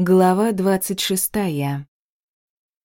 Глава двадцать шестая.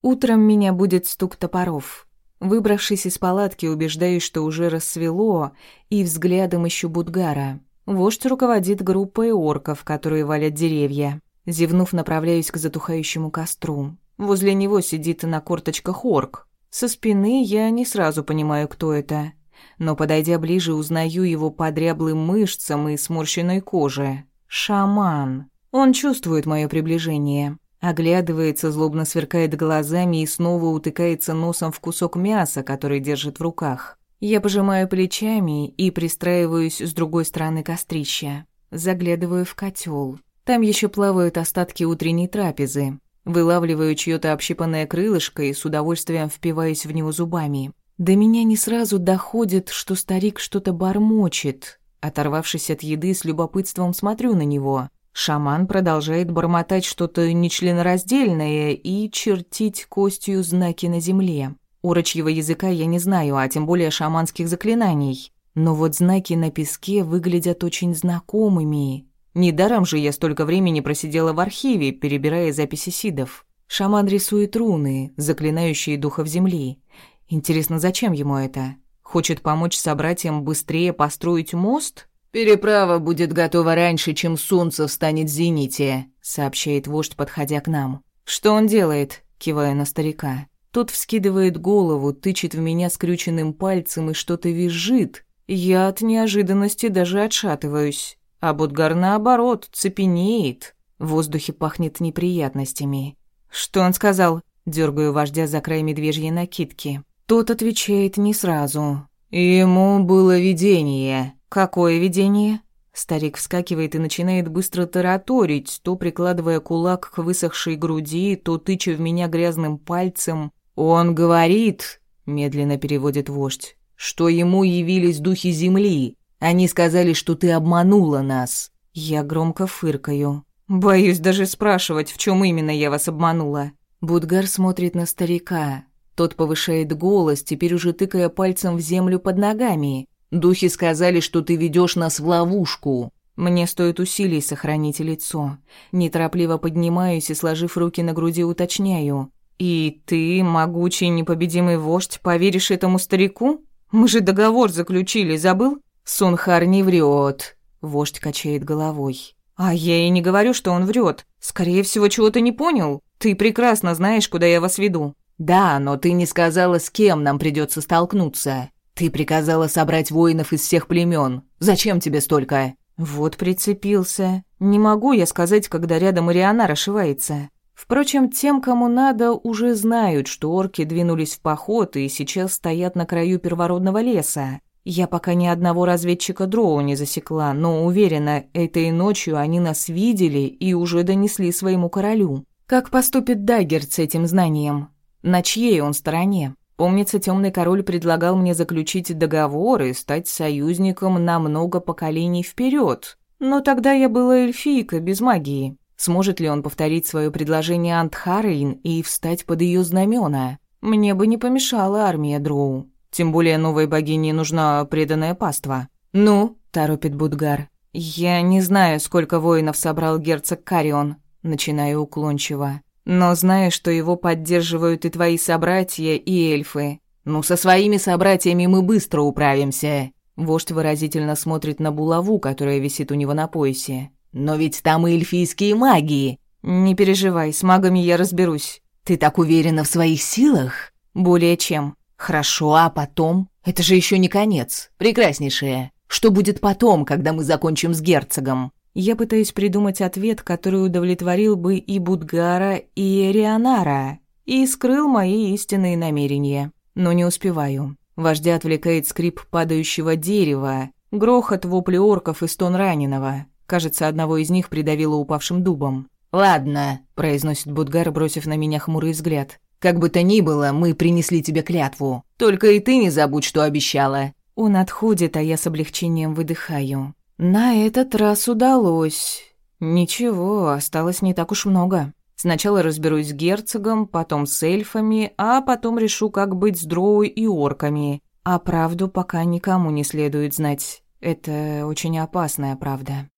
Утром меня будет стук топоров. Выбравшись из палатки, убеждаюсь, что уже рассвело, и взглядом ищу Будгара. Вождь руководит группой орков, которые валят деревья. Зевнув, направляюсь к затухающему костру. Возле него сидит на корточках орк. Со спины я не сразу понимаю, кто это. Но, подойдя ближе, узнаю его по дряблым мышцам и сморщенной коже. Шаман. Он чувствует мое приближение, оглядывается, злобно сверкает глазами и снова утыкается носом в кусок мяса, который держит в руках. Я пожимаю плечами и пристраиваюсь с другой стороны кострища. Заглядываю в котел. Там еще плавают остатки утренней трапезы. Вылавливаю чьё-то общипанное крылышко и с удовольствием впиваюсь в него зубами. До меня не сразу доходит, что старик что-то бормочет. Оторвавшись от еды, с любопытством смотрю на него. Шаман продолжает бормотать что-то нечленораздельное и чертить костью знаки на земле. Урочьего языка я не знаю, а тем более шаманских заклинаний. Но вот знаки на песке выглядят очень знакомыми. Недаром же я столько времени просидела в архиве, перебирая записи сидов. Шаман рисует руны, заклинающие духов земли. Интересно, зачем ему это? Хочет помочь собратьям быстрее построить мост? «Переправа будет готова раньше, чем солнце встанет в зените», — сообщает вождь, подходя к нам. «Что он делает?» — кивая на старика. Тот вскидывает голову, тычет в меня скрюченным пальцем и что-то визжит. Я от неожиданности даже отшатываюсь. А Будгар, наоборот, цепенеет. В воздухе пахнет неприятностями. «Что он сказал?» Дергаю вождя за край медвежьей накидки. Тот отвечает не сразу. «Ему было видение», «Какое видение?» Старик вскакивает и начинает быстро тараторить, то прикладывая кулак к высохшей груди, то тыча в меня грязным пальцем. «Он говорит», — медленно переводит вождь, «что ему явились духи земли. Они сказали, что ты обманула нас». Я громко фыркаю. Боюсь даже спрашивать, в чем именно я вас обманула. Будгар смотрит на старика. Тот повышает голос, теперь уже тыкая пальцем в землю под ногами. Духи сказали, что ты ведешь нас в ловушку. Мне стоит усилий сохранить лицо. Неторопливо поднимаюсь и, сложив руки на груди, уточняю. «И ты, могучий непобедимый вождь, поверишь этому старику? Мы же договор заключили, забыл?» «Сунхар не врет», — вождь качает головой. «А я и не говорю, что он врет. Скорее всего, чего-то не понял. Ты прекрасно знаешь, куда я вас веду». «Да, но ты не сказала, с кем нам придется столкнуться. «Ты приказала собрать воинов из всех племен. Зачем тебе столько?» «Вот прицепился. Не могу я сказать, когда рядом Ириана расшивается. Впрочем, тем, кому надо, уже знают, что орки двинулись в поход и сейчас стоят на краю первородного леса. Я пока ни одного разведчика дроу не засекла, но уверена, этой ночью они нас видели и уже донесли своему королю. Как поступит Даггерт с этим знанием? На чьей он стороне? Помнится, темный король предлагал мне заключить договор и стать союзником на много поколений вперед. Но тогда я была эльфийка, без магии. Сможет ли он повторить свое предложение Антхарейн и встать под ее знамена? Мне бы не помешала армия Дроу. Тем более новой богине нужна преданная паства. «Ну?» – торопит Будгар. «Я не знаю, сколько воинов собрал герцог Карион», – начинаю уклончиво. Но знаю, что его поддерживают и твои собратья, и эльфы. Ну, со своими собратьями мы быстро управимся. Вождь выразительно смотрит на булаву, которая висит у него на поясе. Но ведь там и эльфийские маги. Не переживай, с магами я разберусь. Ты так уверена в своих силах? Более чем. Хорошо, а потом? Это же еще не конец. Прекраснейшее. Что будет потом, когда мы закончим с герцогом? Я пытаюсь придумать ответ, который удовлетворил бы и Будгара, и Рионара, и скрыл мои истинные намерения. Но не успеваю. Вождя отвлекает скрип падающего дерева, грохот вопли орков и стон раненого. Кажется, одного из них придавило упавшим дубом. «Ладно», — произносит Будгар, бросив на меня хмурый взгляд. «Как бы то ни было, мы принесли тебе клятву. Только и ты не забудь, что обещала». Он отходит, а я с облегчением выдыхаю. На этот раз удалось. Ничего, осталось не так уж много. Сначала разберусь с герцогом, потом с эльфами, а потом решу, как быть с дроу и орками. А правду пока никому не следует знать. Это очень опасная правда.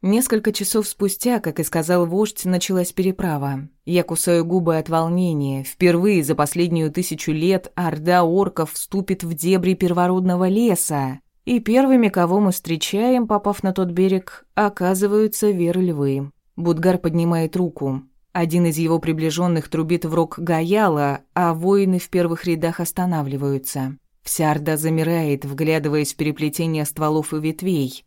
Несколько часов спустя, как и сказал вождь, началась переправа. Я кусаю губы от волнения. Впервые за последнюю тысячу лет орда орков вступит в дебри первородного леса. И первыми, кого мы встречаем, попав на тот берег, оказываются веры-львы. Будгар поднимает руку. Один из его приближенных трубит в рог Гаяла, а воины в первых рядах останавливаются. Вся орда замирает, вглядываясь в переплетение стволов и ветвей.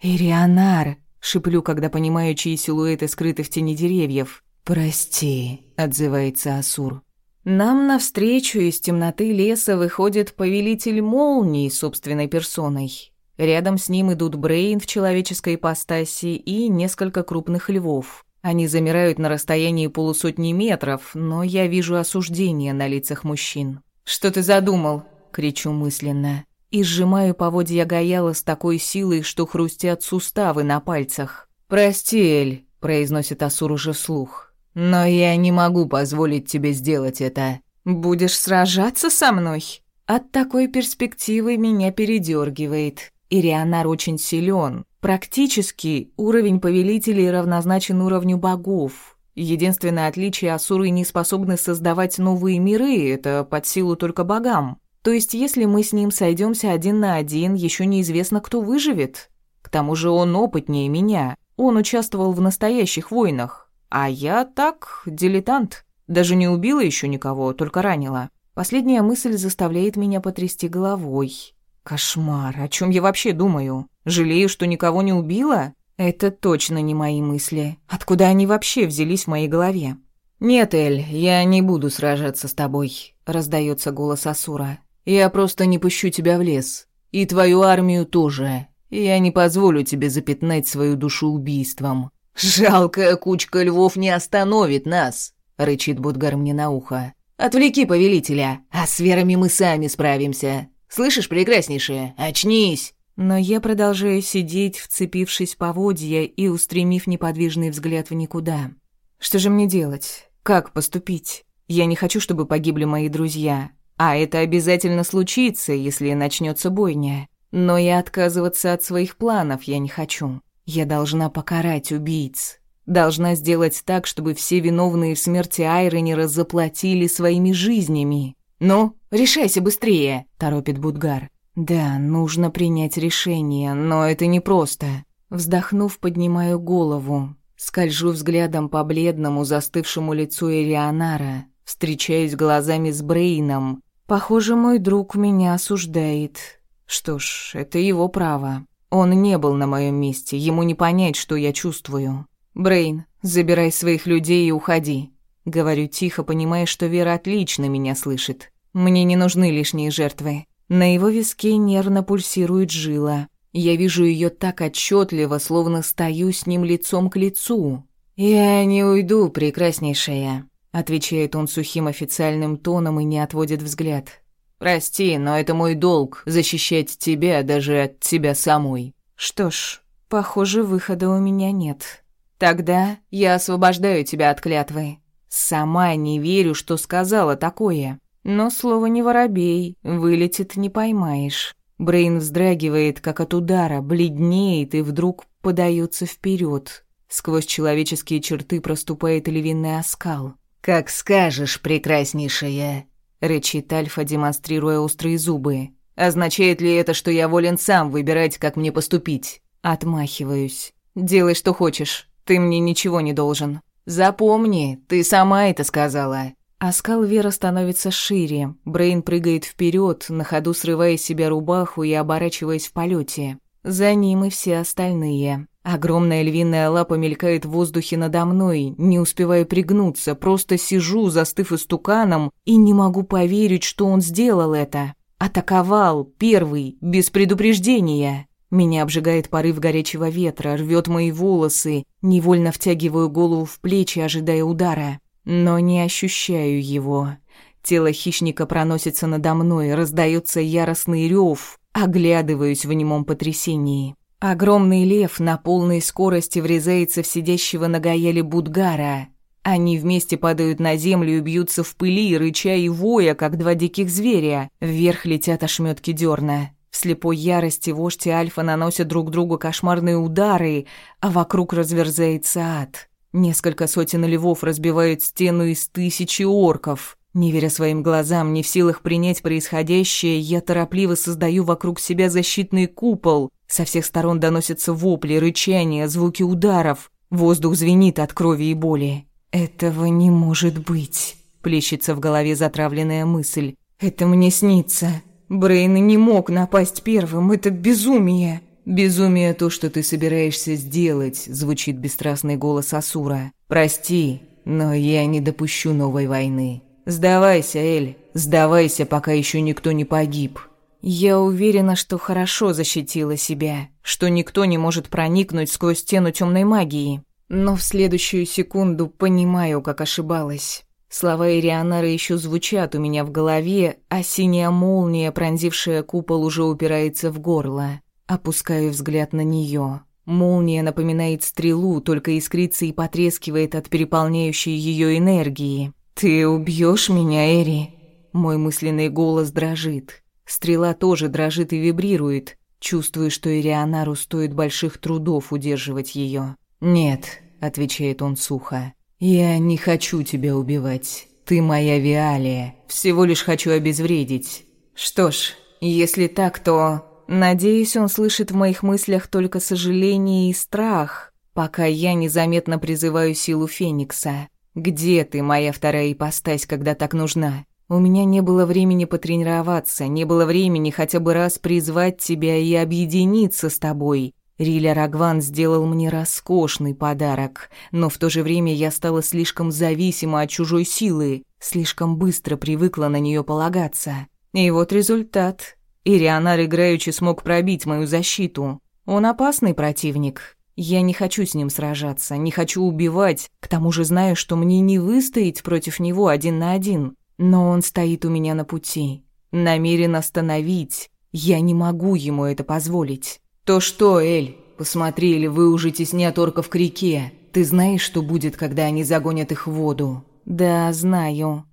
«Ирионар!» Шиплю, когда понимаю, чьи силуэты скрыты в тени деревьев. «Прости», — отзывается Асур. Нам навстречу из темноты леса выходит повелитель молний собственной персоной. Рядом с ним идут Брейн в человеческой ипостаси и несколько крупных львов. Они замирают на расстоянии полусотни метров, но я вижу осуждение на лицах мужчин. «Что ты задумал?» — кричу мысленно и сжимаю поводья Гаяла с такой силой, что хрустят суставы на пальцах. «Прости, Эль», — произносит Асур уже вслух, — «но я не могу позволить тебе сделать это». «Будешь сражаться со мной?» От такой перспективы меня передергивает. Ирианар очень силен. Практически уровень повелителей равнозначен уровню богов. Единственное отличие Асуры не способны создавать новые миры, это под силу только богам. То есть, если мы с ним сойдемся один на один, еще неизвестно, кто выживет. К тому же он опытнее меня. Он участвовал в настоящих войнах. А я так, дилетант. Даже не убила еще никого, только ранила. Последняя мысль заставляет меня потрясти головой. Кошмар, о чем я вообще думаю? Жалею, что никого не убила? Это точно не мои мысли. Откуда они вообще взялись в моей голове? «Нет, Эль, я не буду сражаться с тобой», — раздается голос Асура. Я просто не пущу тебя в лес. И твою армию тоже. Я не позволю тебе запятнать свою душу убийством. Жалкая кучка львов не остановит нас, рычит Будгар мне на ухо. Отвлеки повелителя, а с верами мы сами справимся. Слышишь, прекраснейшая, очнись. Но я продолжаю сидеть, вцепившись поводья и устремив неподвижный взгляд в никуда. Что же мне делать? Как поступить? Я не хочу, чтобы погибли мои друзья. А это обязательно случится, если начнется бойня. Но и отказываться от своих планов я не хочу. Я должна покарать убийц. Должна сделать так, чтобы все виновные в смерти Айронера заплатили своими жизнями. «Ну, решайся быстрее», — торопит Будгар. «Да, нужно принять решение, но это непросто». Вздохнув, поднимаю голову. Скольжу взглядом по бледному, застывшему лицу Эрионара. Встречаюсь глазами с Брейном. Похоже, мой друг меня осуждает. Что ж, это его право. Он не был на моем месте, ему не понять, что я чувствую. Брейн, забирай своих людей и уходи. Говорю тихо, понимая, что Вера отлично меня слышит. Мне не нужны лишние жертвы. На его виске нервно пульсирует жила. Я вижу ее так отчетливо, словно стою с ним лицом к лицу. «Я не уйду, прекраснейшая. Отвечает он сухим официальным тоном и не отводит взгляд. «Прости, но это мой долг — защищать тебя даже от тебя самой». «Что ж, похоже, выхода у меня нет. Тогда я освобождаю тебя от клятвы. Сама не верю, что сказала такое. Но слово не воробей, вылетит не поймаешь». Брейн вздрагивает, как от удара, бледнеет и вдруг подается вперед. Сквозь человеческие черты проступает львиный оскал. «Как скажешь, прекраснейшая», — рычит Альфа, демонстрируя острые зубы. «Означает ли это, что я волен сам выбирать, как мне поступить?» Отмахиваюсь. «Делай, что хочешь. Ты мне ничего не должен. Запомни, ты сама это сказала». Оскал Вера становится шире. Брейн прыгает вперед, на ходу срывая с себя рубаху и оборачиваясь в полете. За ним и все остальные. Огромная львиная лапа мелькает в воздухе надо мной, не успевая пригнуться, просто сижу, застыв истуканом, и не могу поверить, что он сделал это. Атаковал, первый, без предупреждения. Меня обжигает порыв горячего ветра, рвет мои волосы, невольно втягиваю голову в плечи, ожидая удара. Но не ощущаю его. Тело хищника проносится надо мной, раздается яростный рев, оглядываюсь в немом потрясении. Огромный лев на полной скорости врезается в сидящего на гаяле Будгара. Они вместе падают на землю и бьются в пыли, рыча и воя, как два диких зверя. Вверх летят ошметки дерна. В слепой ярости вождь и Альфа наносят друг другу кошмарные удары, а вокруг разверзается ад. Несколько сотен львов разбивают стену из тысячи орков. Не веря своим глазам, не в силах принять происходящее, я торопливо создаю вокруг себя защитный купол. Со всех сторон доносятся вопли, рычания, звуки ударов. Воздух звенит от крови и боли. «Этого не может быть», — плещется в голове затравленная мысль. «Это мне снится. Брейн не мог напасть первым. Это безумие». «Безумие то, что ты собираешься сделать», — звучит бесстрастный голос Асура. «Прости, но я не допущу новой войны. Сдавайся, Эль, сдавайся, пока еще никто не погиб». Я уверена, что хорошо защитила себя, что никто не может проникнуть сквозь стену темной магии. Но в следующую секунду понимаю, как ошибалась. Слова Ирианара еще звучат у меня в голове, а синяя молния, пронзившая купол, уже упирается в горло. Опускаю взгляд на нее. Молния напоминает стрелу, только искрится и потрескивает от переполняющей ее энергии. «Ты убьешь меня, Эри?» Мой мысленный голос дрожит. Стрела тоже дрожит и вибрирует. Чувствую, что Ирианару стоит больших трудов удерживать ее. «Нет», — отвечает он сухо. «Я не хочу тебя убивать. Ты моя Виалия. Всего лишь хочу обезвредить. Что ж, если так, то...» Надеюсь, он слышит в моих мыслях только сожаление и страх, пока я незаметно призываю силу Феникса. «Где ты, моя вторая ипостась, когда так нужна?» У меня не было времени потренироваться, не было времени хотя бы раз призвать тебя и объединиться с тобой. Риля Рагван сделал мне роскошный подарок, но в то же время я стала слишком зависима от чужой силы, слишком быстро привыкла на нее полагаться. И вот результат. Ирианар играючи смог пробить мою защиту. Он опасный противник. Я не хочу с ним сражаться, не хочу убивать, к тому же знаю, что мне не выстоять против него один на один. Но он стоит у меня на пути, намерен остановить. Я не могу ему это позволить. То что, Эль, посмотри, или вы уже теснят орков к реке. Ты знаешь, что будет, когда они загонят их в воду? Да, знаю.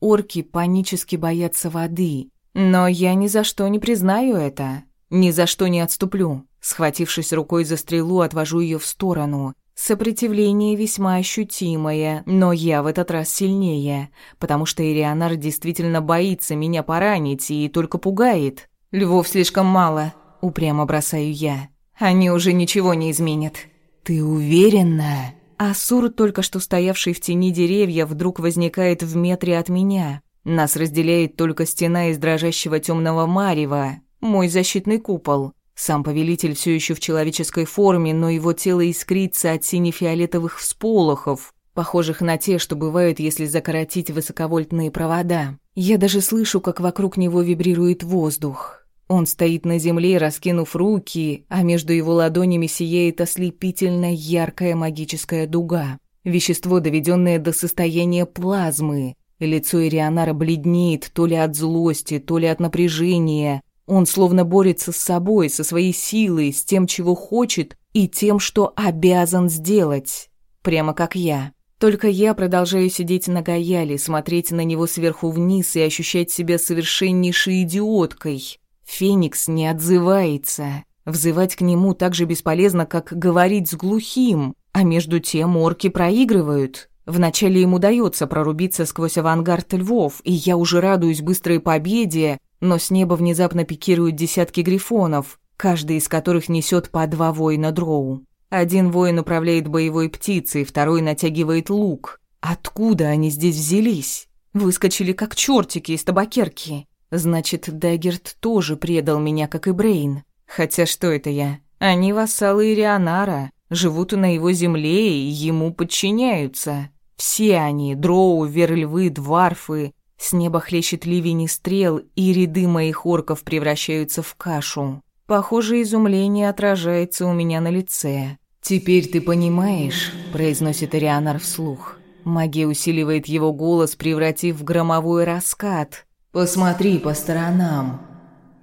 Орки панически боятся воды, но я ни за что не признаю это. Ни за что не отступлю. Схватившись рукой за стрелу, отвожу ее в сторону. Сопротивление весьма ощутимое, но я в этот раз сильнее, потому что Ирианар действительно боится меня поранить и только пугает. Львов слишком мало, упрямо бросаю я. Они уже ничего не изменят. Ты уверена? Асур, только что стоявший в тени деревья, вдруг возникает в метре от меня. Нас разделяет только стена из дрожащего темного марева, мой защитный купол. Сам повелитель все еще в человеческой форме, но его тело искрится от сине-фиолетовых всполохов, похожих на те, что бывают, если закоротить высоковольтные провода. Я даже слышу, как вокруг него вибрирует воздух. Он стоит на земле, раскинув руки, а между его ладонями сияет ослепительно яркая магическая дуга. Вещество, доведенное до состояния плазмы, Лицо Ирианара бледнеет то ли от злости, то ли от напряжения. Он словно борется с собой, со своей силой, с тем, чего хочет, и тем, что обязан сделать. Прямо как я. Только я продолжаю сидеть на Гаяле, смотреть на него сверху вниз и ощущать себя совершеннейшей идиоткой. Феникс не отзывается. Взывать к нему так же бесполезно, как говорить с глухим, а между тем орки проигрывают. Вначале им удается прорубиться сквозь авангард львов, и я уже радуюсь быстрой победе, но с неба внезапно пикируют десятки грифонов, каждый из которых несет по два воина дроу. Один воин управляет боевой птицей, второй натягивает лук. Откуда они здесь взялись? Выскочили как чертики из табакерки. Значит, Даггерт тоже предал меня, как и Брейн. Хотя что это я? Они вассалы Ирианара, живут на его земле и ему подчиняются. Все они, дроу, верльвы, дварфы. С неба хлещет ливень и стрел, и ряды моих орков превращаются в кашу. Похоже, изумление отражается у меня на лице. «Теперь ты понимаешь», — произносит Арианар вслух. Магия усиливает его голос, превратив в громовой раскат. «Посмотри по сторонам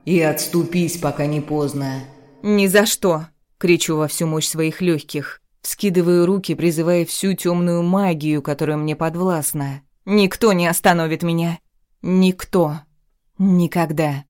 и отступись, пока не поздно». «Ни за что!» — кричу во всю мощь своих легких. Вскидываю руки, призывая всю темную магию, которая мне подвластна. Никто не остановит меня. Никто. Никогда.